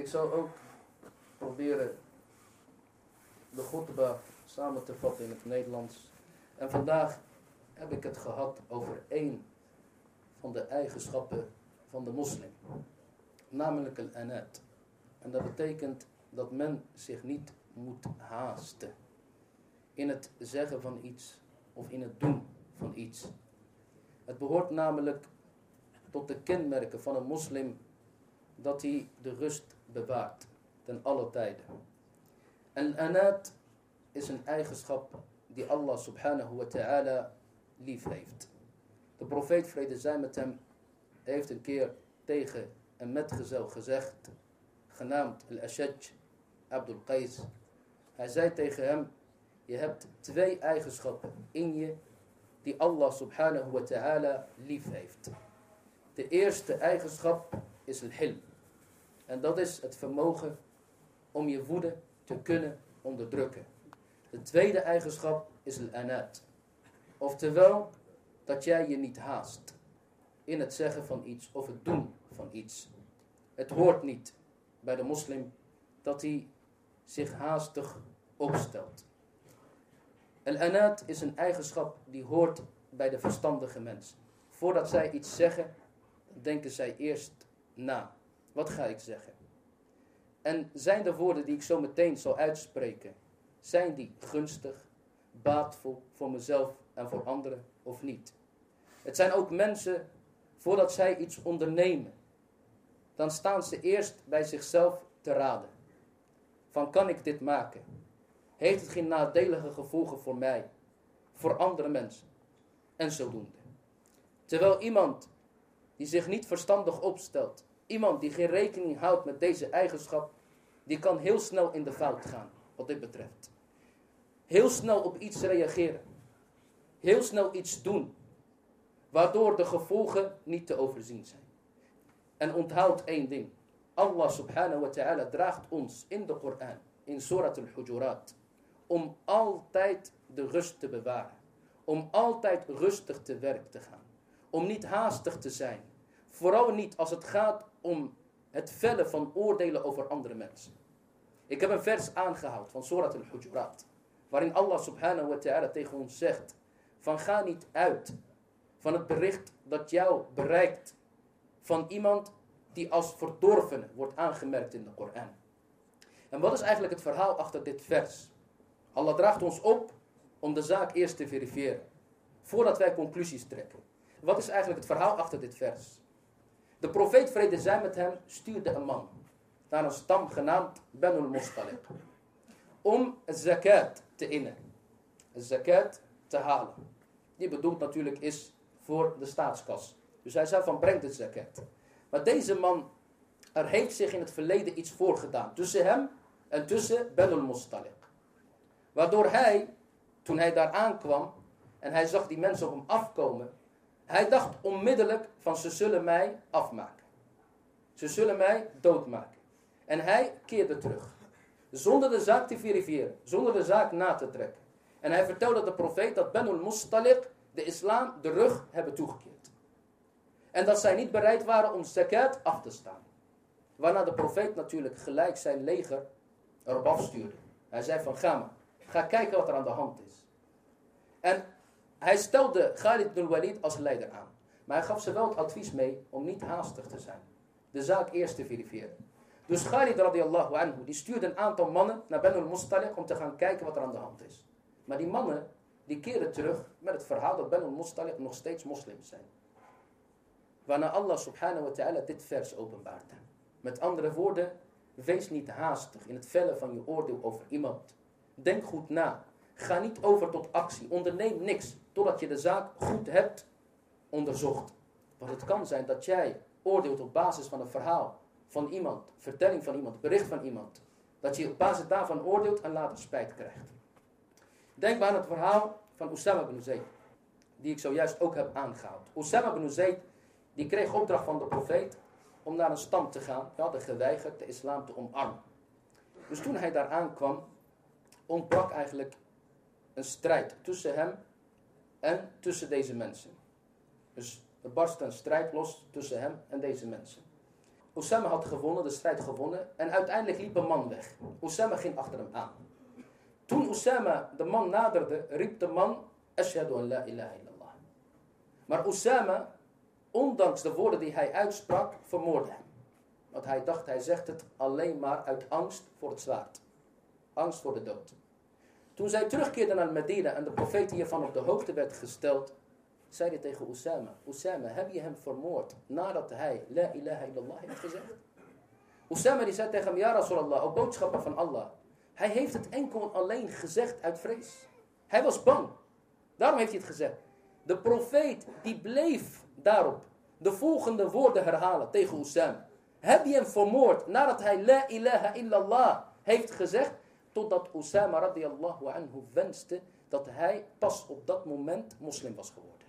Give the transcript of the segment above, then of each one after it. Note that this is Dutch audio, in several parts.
Ik zal ook proberen de khutbah samen te vatten in het Nederlands. En vandaag heb ik het gehad over één van de eigenschappen van de moslim. Namelijk al-anat. En dat betekent dat men zich niet moet haasten. In het zeggen van iets of in het doen van iets. Het behoort namelijk tot de kenmerken van een moslim dat hij de rust bewaart ten alle tijden. En anat is een eigenschap die Allah subhanahu wa ta'ala lief heeft. De profeet vrede zij met hem heeft een keer tegen een metgezel gezegd, genaamd Al-Ashaj Abdul Qais. Hij zei tegen hem, je hebt twee eigenschappen in je die Allah subhanahu wa ta'ala lief heeft. De eerste eigenschap is al-hilm. En dat is het vermogen om je woede te kunnen onderdrukken. De tweede eigenschap is al-anat. Oftewel, dat jij je niet haast in het zeggen van iets of het doen van iets. Het hoort niet bij de moslim dat hij zich haastig opstelt. Al-anat is een eigenschap die hoort bij de verstandige mensen. Voordat zij iets zeggen, denken zij eerst na. Wat ga ik zeggen? En zijn de woorden die ik zo meteen zal uitspreken, zijn die gunstig, baatvol voor mezelf en voor anderen of niet? Het zijn ook mensen, voordat zij iets ondernemen, dan staan ze eerst bij zichzelf te raden. Van kan ik dit maken? Heeft het geen nadelige gevolgen voor mij, voor andere mensen en zodoende? Terwijl iemand die zich niet verstandig opstelt, iemand die geen rekening houdt met deze eigenschap, die kan heel snel in de fout gaan, wat dit betreft. Heel snel op iets reageren. Heel snel iets doen, waardoor de gevolgen niet te overzien zijn. En onthoud één ding. Allah subhanahu wa ta'ala draagt ons in de Koran, in Surat al-Hujurat, om altijd de rust te bewaren. Om altijd rustig te werk te gaan. Om niet haastig te zijn. Vooral niet als het gaat om het vellen van oordelen over andere mensen. Ik heb een vers aangehaald van Surat al-Hujurat. Waarin Allah subhanahu wa ta'ala tegen ons zegt. Van ga niet uit van het bericht dat jou bereikt. Van iemand die als verdorven wordt aangemerkt in de Koran. En wat is eigenlijk het verhaal achter dit vers? Allah draagt ons op om de zaak eerst te verifiëren. Voordat wij conclusies trekken. Wat is eigenlijk het verhaal achter dit vers? De profeet vrede zij met hem stuurde een man naar een stam genaamd Benul Mustaliq. Om zakat te innen. Zakat te halen. Die bedoeld natuurlijk is voor de staatskas. Dus hij zei van breng de zakat. Maar deze man, er heeft zich in het verleden iets voorgedaan. Tussen hem en tussen Benul Mustaliq. Waardoor hij, toen hij daar aankwam en hij zag die mensen op hem afkomen. Hij dacht onmiddellijk van ze zullen mij afmaken. Ze zullen mij doodmaken. En hij keerde terug. Zonder de zaak te verifiëren. Zonder de zaak na te trekken. En hij vertelde de profeet dat Benul Mustaliq de islam de rug hebben toegekeerd. En dat zij niet bereid waren om zakat af te staan. Waarna de profeet natuurlijk gelijk zijn leger erop afstuurde. Hij zei van ga maar. Ga kijken wat er aan de hand is. En hij stelde Khalid bin Walid als leider aan. Maar hij gaf ze wel het advies mee om niet haastig te zijn. De zaak eerst te verifiëren. Dus Khalid radiallahu anhu, die stuurde een aantal mannen naar Benul Mustaliq om te gaan kijken wat er aan de hand is. Maar die mannen, die keren terug met het verhaal dat Benul Mustaliq nog steeds moslims zijn. Waarna Allah subhanahu wa ta'ala dit vers openbaarde. Met andere woorden, wees niet haastig in het vellen van je oordeel over iemand. Denk goed na. Ga niet over tot actie. Onderneem niks totdat je de zaak goed hebt onderzocht. Want het kan zijn dat jij oordeelt op basis van een verhaal van iemand, vertelling van iemand, bericht van iemand. Dat je op basis daarvan oordeelt en later spijt krijgt. Denk maar aan het verhaal van Osama bin Zayd. Die ik zojuist ook heb aangehaald. Osama bin Zayd die kreeg opdracht van de profeet om naar een stam te gaan. Hij had geweigerd de islam te omarmen. Dus toen hij daar aankwam, ontbrak eigenlijk een strijd tussen hem en tussen deze mensen. Dus er barstte een strijd los tussen hem en deze mensen. Osama had gewonnen, de strijd gewonnen. En uiteindelijk liep een man weg. Osama ging achter hem aan. Toen Osama de man naderde, riep de man, Ashhadu an la ilaha illallah. Maar Osama, ondanks de woorden die hij uitsprak, vermoordde hem. Want hij dacht, hij zegt het alleen maar uit angst voor het zwaard. Angst voor de dood. Toen zij terugkeerden naar Medina en de profeet hiervan op de hoogte werd gesteld, zei hij tegen Osama, Osama, heb je hem vermoord nadat hij La ilaha illallah heeft gezegd? Osama die zei tegen hem, ja Rasulallah, o boodschapper van Allah. Hij heeft het enkel en alleen gezegd uit vrees. Hij was bang. Daarom heeft hij het gezegd. De profeet die bleef daarop de volgende woorden herhalen tegen Osama. Heb je hem vermoord nadat hij La ilaha illallah heeft gezegd? Totdat Osama radiallahu anhu wenste dat hij pas op dat moment moslim was geworden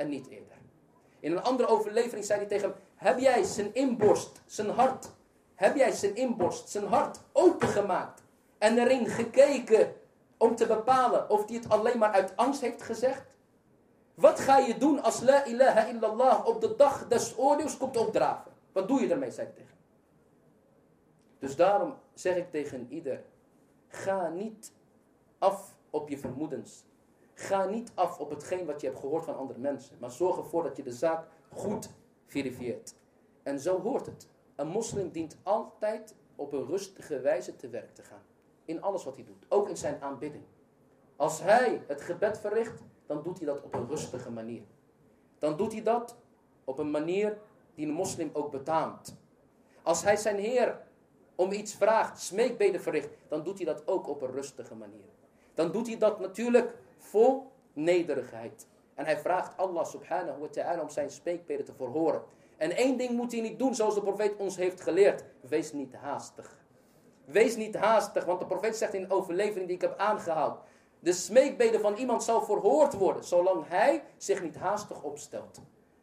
en niet eerder. In een andere overlevering zei hij tegen hem, heb jij zijn inborst, zijn hart, heb jij zijn inborst, zijn hart opengemaakt en erin gekeken om te bepalen of hij het alleen maar uit angst heeft gezegd? Wat ga je doen als la ilaha illallah op de dag des oordeels komt opdraven? Wat doe je daarmee, zei ik tegen Dus daarom zeg ik tegen ieder, ga niet af op je vermoedens. Ga niet af op hetgeen wat je hebt gehoord van andere mensen. Maar zorg ervoor dat je de zaak goed verifieert. En zo hoort het. Een moslim dient altijd op een rustige wijze te werk te gaan. In alles wat hij doet. Ook in zijn aanbidding. Als hij het gebed verricht, dan doet hij dat op een rustige manier. Dan doet hij dat op een manier die een moslim ook betaamt. Als hij zijn Heer om iets vraagt, smeekbeden verricht, dan doet hij dat ook op een rustige manier. Dan doet hij dat natuurlijk vol nederigheid. En hij vraagt Allah subhanahu wa ta'ala om zijn spreekbeden te verhoren. En één ding moet hij niet doen zoals de profeet ons heeft geleerd. Wees niet haastig. Wees niet haastig, want de profeet zegt in de overlevering die ik heb aangehaald. De smeekbeden van iemand zal verhoord worden, zolang hij zich niet haastig opstelt.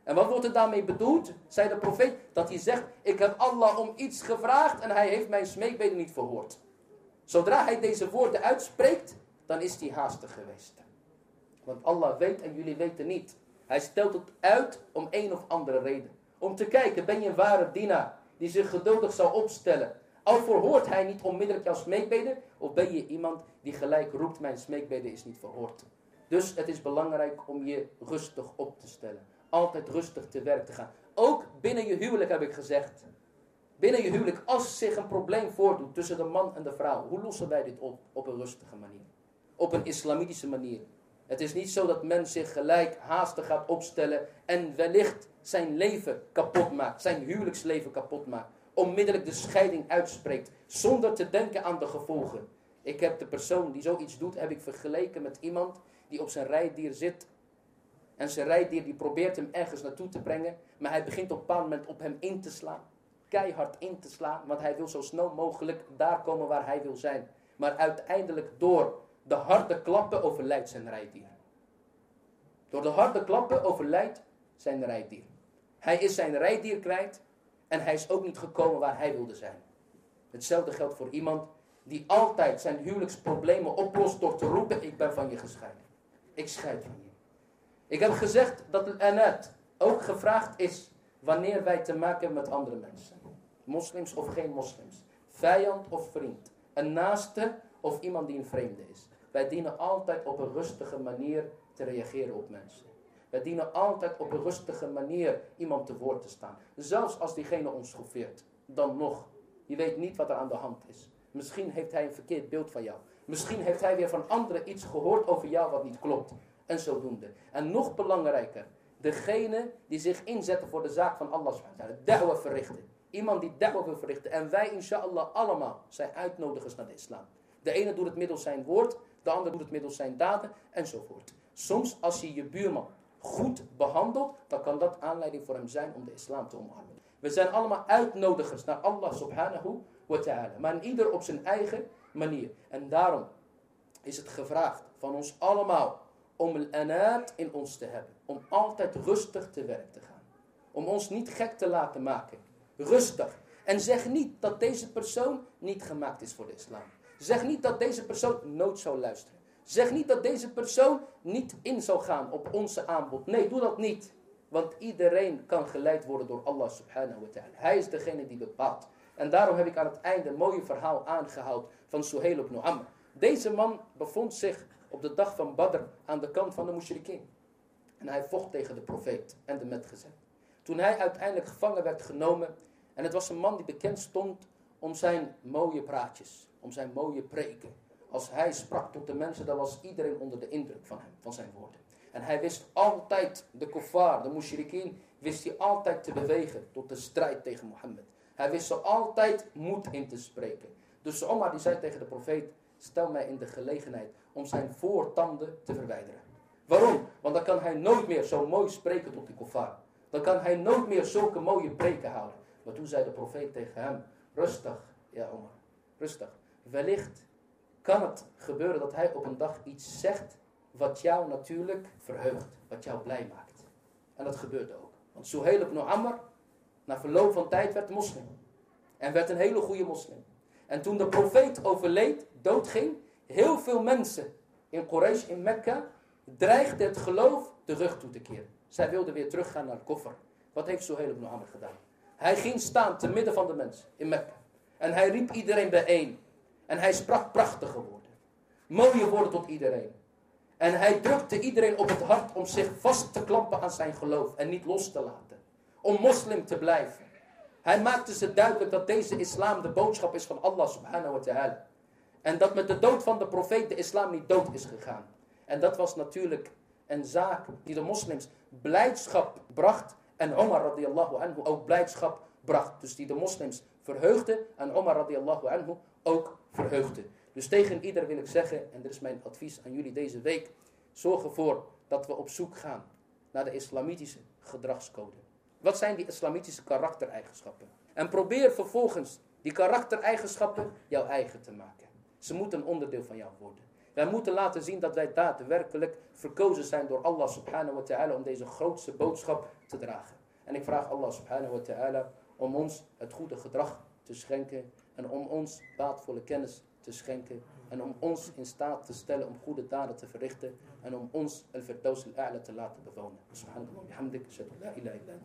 En wat wordt er daarmee bedoeld? Zei de profeet dat hij zegt, ik heb Allah om iets gevraagd en hij heeft mijn smeekbeden niet verhoord. Zodra hij deze woorden uitspreekt, dan is hij haastig geweest. Want Allah weet en jullie weten niet. Hij stelt het uit om een of andere reden. Om te kijken, ben je een ware dienaar die zich geduldig zal opstellen. Al verhoort hij niet onmiddellijk jouw smeekbeden. Of ben je iemand die gelijk roept, mijn smeekbeden is niet verhoord. Dus het is belangrijk om je rustig op te stellen. Altijd rustig te werk te gaan. Ook binnen je huwelijk heb ik gezegd. Binnen je huwelijk, als zich een probleem voordoet tussen de man en de vrouw. Hoe lossen wij dit op? Op een rustige manier. Op een islamitische manier. Het is niet zo dat men zich gelijk haastig gaat opstellen en wellicht zijn leven kapot maakt, zijn huwelijksleven kapot maakt. Onmiddellijk de scheiding uitspreekt, zonder te denken aan de gevolgen. Ik heb de persoon die zoiets doet, heb ik vergeleken met iemand die op zijn rijdier zit. En zijn rijdier die probeert hem ergens naartoe te brengen, maar hij begint op een bepaald moment op hem in te slaan. Keihard in te slaan, want hij wil zo snel mogelijk daar komen waar hij wil zijn. Maar uiteindelijk door de harde klappen overlijdt zijn rijdier. Door de harde klappen overlijdt zijn rijdier. Hij is zijn rijdier kwijt en hij is ook niet gekomen waar hij wilde zijn. Hetzelfde geldt voor iemand die altijd zijn huwelijksproblemen oplost door te roepen, ik ben van je gescheiden. Ik scheid van je. Ik heb gezegd dat net ook gevraagd is wanneer wij te maken hebben met andere mensen. Moslims of geen moslims. Vijand of vriend. Een naaste of iemand die een vreemde is. Wij dienen altijd op een rustige manier te reageren op mensen. Wij dienen altijd op een rustige manier iemand te woord te staan. Zelfs als diegene ons schoffeert. Dan nog. Je weet niet wat er aan de hand is. Misschien heeft hij een verkeerd beeld van jou. Misschien heeft hij weer van anderen iets gehoord over jou wat niet klopt. En zodoende. En nog belangrijker. Degene die zich inzetten voor de zaak van Allah. Da'wa verrichten. Iemand die da'wa wil verrichten. En wij inshallah allemaal zijn uitnodigers naar de islam. De ene doet het middels zijn woord. De ander doet het middels zijn daden enzovoort. Soms als je je buurman goed behandelt, dan kan dat aanleiding voor hem zijn om de islam te omarmen. We zijn allemaal uitnodigers naar Allah subhanahu wa ta'ala. Maar ieder op zijn eigen manier. En daarom is het gevraagd van ons allemaal om al-anaat in ons te hebben. Om altijd rustig te werk te gaan. Om ons niet gek te laten maken. Rustig. En zeg niet dat deze persoon niet gemaakt is voor de islam. Zeg niet dat deze persoon nooit zou luisteren. Zeg niet dat deze persoon niet in zou gaan op onze aanbod. Nee, doe dat niet. Want iedereen kan geleid worden door Allah subhanahu wa ta'ala. Hij is degene die bepaalt. En daarom heb ik aan het einde een mooie verhaal aangehaald van Suhail ibn Amr. Deze man bevond zich op de dag van Badr aan de kant van de mushrikeen. En hij vocht tegen de profeet en de metgezet. Toen hij uiteindelijk gevangen werd genomen. En het was een man die bekend stond om zijn mooie praatjes. Om zijn mooie preken. Als hij sprak tot de mensen, dan was iedereen onder de indruk van hem, van zijn woorden. En hij wist altijd, de kuffar, de mushrikeen, wist hij altijd te bewegen tot de strijd tegen Mohammed. Hij wist ze altijd moed in te spreken. Dus Omar die zei tegen de profeet, stel mij in de gelegenheid om zijn voortanden te verwijderen. Waarom? Want dan kan hij nooit meer zo mooi spreken tot die kuffar. Dan kan hij nooit meer zulke mooie preken houden. Maar toen zei de profeet tegen hem, rustig, ja Omar, rustig. Wellicht kan het gebeuren dat hij op een dag iets zegt wat jou natuurlijk verheugt, wat jou blij maakt. En dat gebeurde ook. Want Suhail ibn Amr, na verloop van tijd werd moslim. En werd een hele goede moslim. En toen de profeet overleed, doodging, heel veel mensen in Quraysh, in Mekka, dreigden het geloof de rug toe te keren. Zij wilden weer teruggaan naar het koffer. Wat heeft Suhail ibn Amr gedaan? Hij ging staan te midden van de mensen in Mekka. En hij riep iedereen bijeen. En hij sprak prachtige woorden. Mooie woorden tot iedereen. En hij drukte iedereen op het hart om zich vast te klampen aan zijn geloof en niet los te laten. Om moslim te blijven. Hij maakte ze duidelijk dat deze islam de boodschap is van Allah subhanahu wa ta'ala. En dat met de dood van de profeet de islam niet dood is gegaan. En dat was natuurlijk een zaak die de moslims blijdschap bracht. En Omar radiallahu anhu ook blijdschap bracht. Dus die de moslims verheugde en Omar radiallahu anhu ook verheugde. Dus tegen ieder wil ik zeggen, en dit is mijn advies aan jullie deze week. Zorg ervoor dat we op zoek gaan naar de islamitische gedragscode. Wat zijn die islamitische karaktereigenschappen? En probeer vervolgens die karaktereigenschappen jouw eigen te maken. Ze moeten een onderdeel van jou worden. Wij moeten laten zien dat wij daadwerkelijk verkozen zijn door Allah subhanahu wa ta'ala om deze grootste boodschap te dragen. En ik vraag Allah subhanahu wa ta'ala om ons het goede gedrag te schenken en om ons baatvolle kennis te schenken en om ons in staat te stellen om goede daden te verrichten en om ons al-firdaus al-a'la te laten bewonen. Subhanallah, bihamdik, la ilaha illa ilaik.